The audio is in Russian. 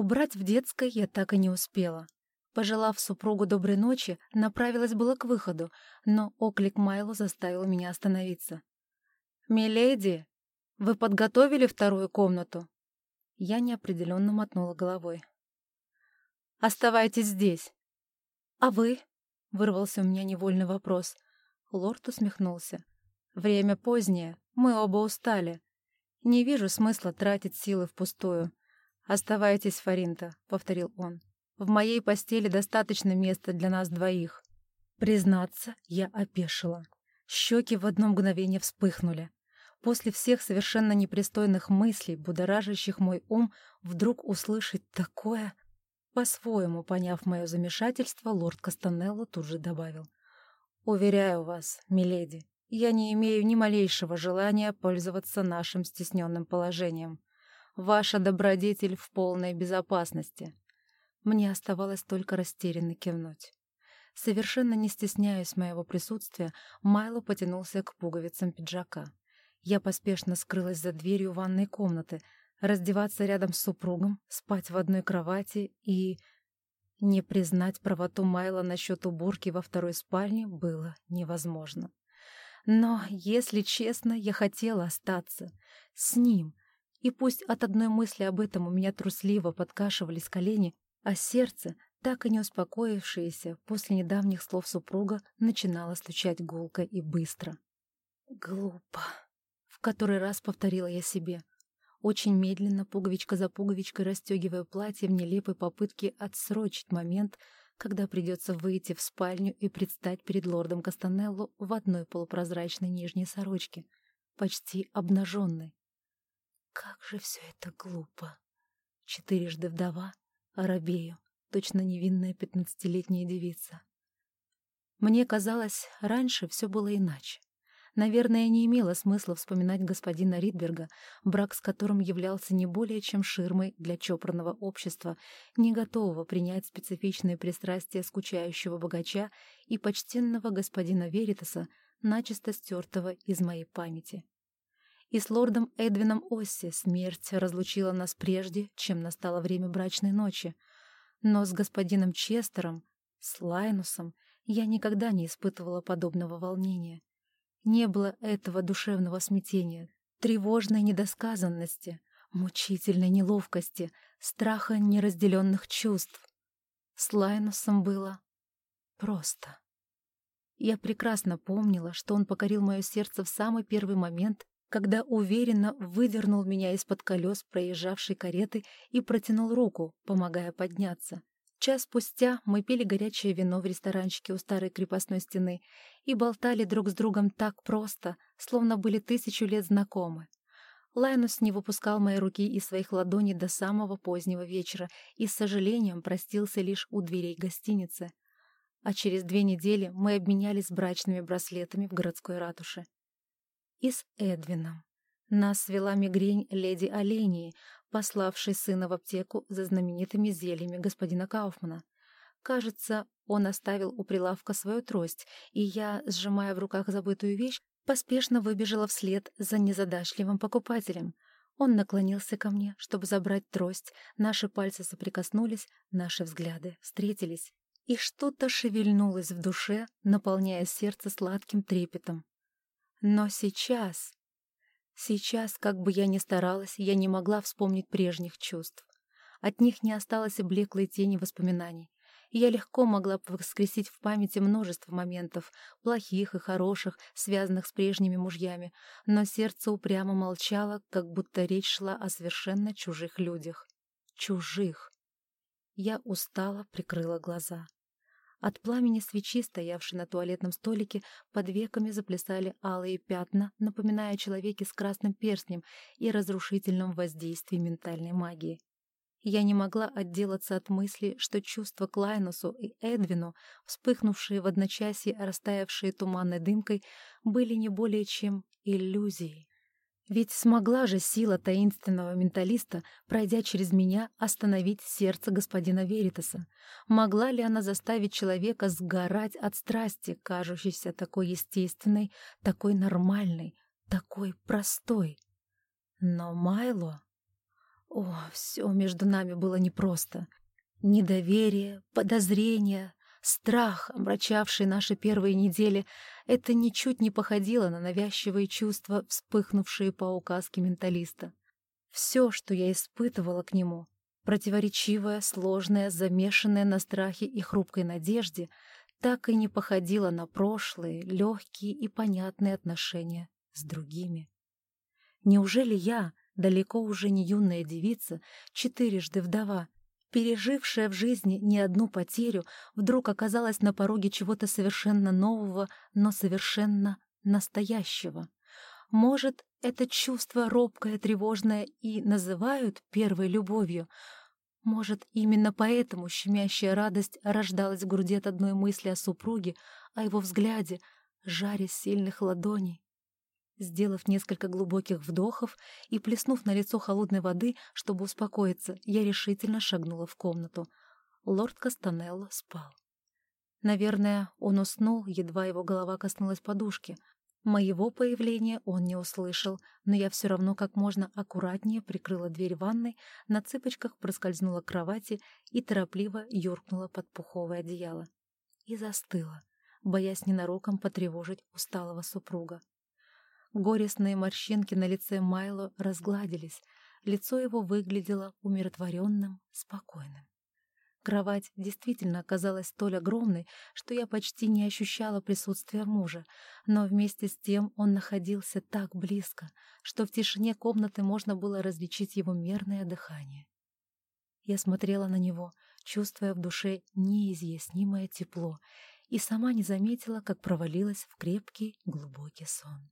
Убрать в детской я так и не успела. Пожелав супругу доброй ночи, направилась было к выходу, но оклик Майлу заставил меня остановиться. «Миледи, вы подготовили вторую комнату?» Я неопределенно мотнула головой. «Оставайтесь здесь». «А вы?» — вырвался у меня невольный вопрос. Лорд усмехнулся. «Время позднее, мы оба устали. Не вижу смысла тратить силы впустую. Оставайтесь, Фаринта», — повторил он. В моей постели достаточно места для нас двоих. Признаться, я опешила. Щеки в одно мгновение вспыхнули. После всех совершенно непристойных мыслей, будоражащих мой ум, вдруг услышать такое... По-своему, поняв мое замешательство, лорд Кастанелло тут же добавил. «Уверяю вас, миледи, я не имею ни малейшего желания пользоваться нашим стесненным положением. Ваша добродетель в полной безопасности. Мне оставалось только растерянно кивнуть. Совершенно не стесняясь моего присутствия, Майло потянулся к пуговицам пиджака. Я поспешно скрылась за дверью ванной комнаты, раздеваться рядом с супругом, спать в одной кровати и... Не признать правоту Майла насчет уборки во второй спальне было невозможно. Но, если честно, я хотела остаться с ним. И пусть от одной мысли об этом у меня трусливо подкашивались колени, а сердце, так и не успокоившееся после недавних слов супруга, начинало стучать гулко и быстро. «Глупо», — в который раз повторила я себе. Очень медленно, пуговичка за пуговичкой, расстегивая платье в нелепой попытке отсрочить момент, когда придется выйти в спальню и предстать перед лордом Кастанелло в одной полупрозрачной нижней сорочке, почти обнаженной. Как же все это глупо! Четырежды вдова, Арабею, точно невинная пятнадцатилетняя девица. Мне казалось, раньше все было иначе. Наверное, не имело смысла вспоминать господина Ридберга, брак с которым являлся не более чем ширмой для чопорного общества, не готового принять специфичные пристрастия скучающего богача и почтенного господина Веритаса, начисто стертого из моей памяти. И с лордом Эдвином Осси смерть разлучила нас прежде, чем настало время брачной ночи. Но с господином Честером, с Лайнусом, я никогда не испытывала подобного волнения. Не было этого душевного смятения, тревожной недосказанности, мучительной неловкости, страха неразделенных чувств. С Лайнусом было просто. Я прекрасно помнила, что он покорил мое сердце в самый первый момент, когда уверенно выдернул меня из-под колес проезжавшей кареты и протянул руку, помогая подняться. Час спустя мы пили горячее вино в ресторанчике у старой крепостной стены и болтали друг с другом так просто, словно были тысячу лет знакомы. Лайнус не выпускал мои руки из своих ладоней до самого позднего вечера и с сожалением простился лишь у дверей гостиницы. А через две недели мы обменялись брачными браслетами в городской ратуше и с Эдвином. Нас свела мигрень леди Олении, пославшей сына в аптеку за знаменитыми зельями господина Кауфмана. Кажется, он оставил у прилавка свою трость, и я, сжимая в руках забытую вещь, поспешно выбежала вслед за незадачливым покупателем. Он наклонился ко мне, чтобы забрать трость, наши пальцы соприкоснулись, наши взгляды встретились. И что-то шевельнулось в душе, наполняя сердце сладким трепетом. Но сейчас... Сейчас, как бы я ни старалась, я не могла вспомнить прежних чувств. От них не осталось и блеклой тени воспоминаний. Я легко могла воскресить в памяти множество моментов, плохих и хороших, связанных с прежними мужьями, но сердце упрямо молчало, как будто речь шла о совершенно чужих людях. Чужих. Я устало прикрыла глаза. От пламени свечи, стоявшей на туалетном столике, под веками заплясали алые пятна, напоминая о человеке с красным перстнем и разрушительном воздействии ментальной магии. Я не могла отделаться от мысли, что чувства к Лайнусу и Эдвину, вспыхнувшие в одночасье, растаявшие туманной дымкой, были не более чем иллюзией. Ведь смогла же сила таинственного менталиста, пройдя через меня, остановить сердце господина Веритаса? Могла ли она заставить человека сгорать от страсти, кажущейся такой естественной, такой нормальной, такой простой? Но Майло... О, все между нами было непросто. Недоверие, подозрение, страх, омрачавший наши первые недели, это ничуть не походило на навязчивые чувства, вспыхнувшие по указке менталиста. Все, что я испытывала к нему, противоречивое, сложное, замешанное на страхе и хрупкой надежде, так и не походило на прошлые, легкие и понятные отношения с другими. Неужели я, далеко уже не юная девица, четырежды вдова, пережившая в жизни не одну потерю, вдруг оказалась на пороге чего-то совершенно нового, но совершенно настоящего? Может, это чувство робкое, тревожное и называют первой любовью? Может, именно поэтому щемящая радость рождалась в груди от одной мысли о супруге, о его взгляде, жаре сильных ладоней? Сделав несколько глубоких вдохов и плеснув на лицо холодной воды, чтобы успокоиться, я решительно шагнула в комнату. Лорд Кастанелло спал. Наверное, он уснул, едва его голова коснулась подушки. Моего появления он не услышал, но я все равно как можно аккуратнее прикрыла дверь ванной, на цыпочках проскользнула к кровати и торопливо юркнула под пуховое одеяло. И застыла, боясь ненароком потревожить усталого супруга. Горестные морщинки на лице Майло разгладились, лицо его выглядело умиротворенным, спокойным. Кровать действительно оказалась столь огромной, что я почти не ощущала присутствия мужа, но вместе с тем он находился так близко, что в тишине комнаты можно было различить его мерное дыхание. Я смотрела на него, чувствуя в душе неизъяснимое тепло, и сама не заметила, как провалилась в крепкий глубокий сон.